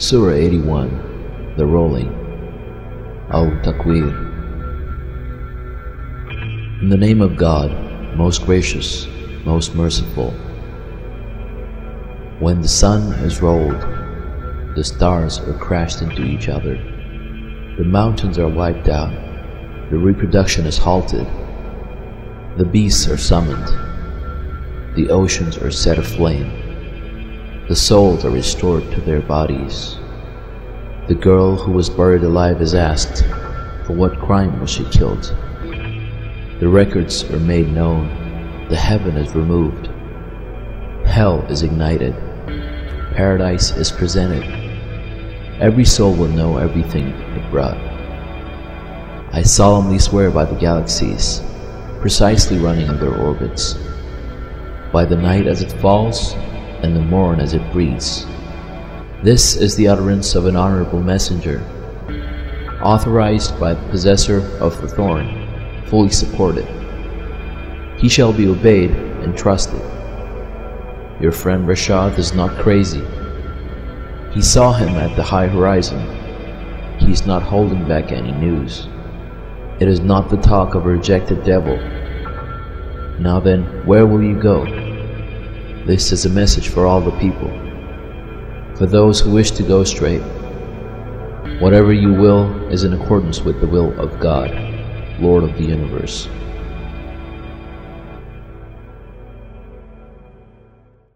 Surah 81 The Rolling Al Takwir In the name of God, most gracious, most merciful. When the sun is rolled, the stars are crashed into each other, the mountains are wiped out, the reproduction is halted, the beasts are summoned, the oceans are set aflame, the souls are restored to their bodies. The girl who was buried alive is asked, For what crime was she killed? The records are made known, the heaven is removed, hell is ignited, paradise is presented. Every soul will know everything it brought. I solemnly swear by the galaxies, precisely running in their orbits, by the night as it falls, and the morn as it breathes. This is the utterance of an honorable messenger, authorized by the possessor of the throne, fully supported. He shall be obeyed and trusted. Your friend Rashad is not crazy. He saw him at the high horizon. He is not holding back any news. It is not the talk of a rejected devil. Now then, where will you go? This is a message for all the people. For those who wish to go straight, whatever you will is in accordance with the will of God, Lord of the universe.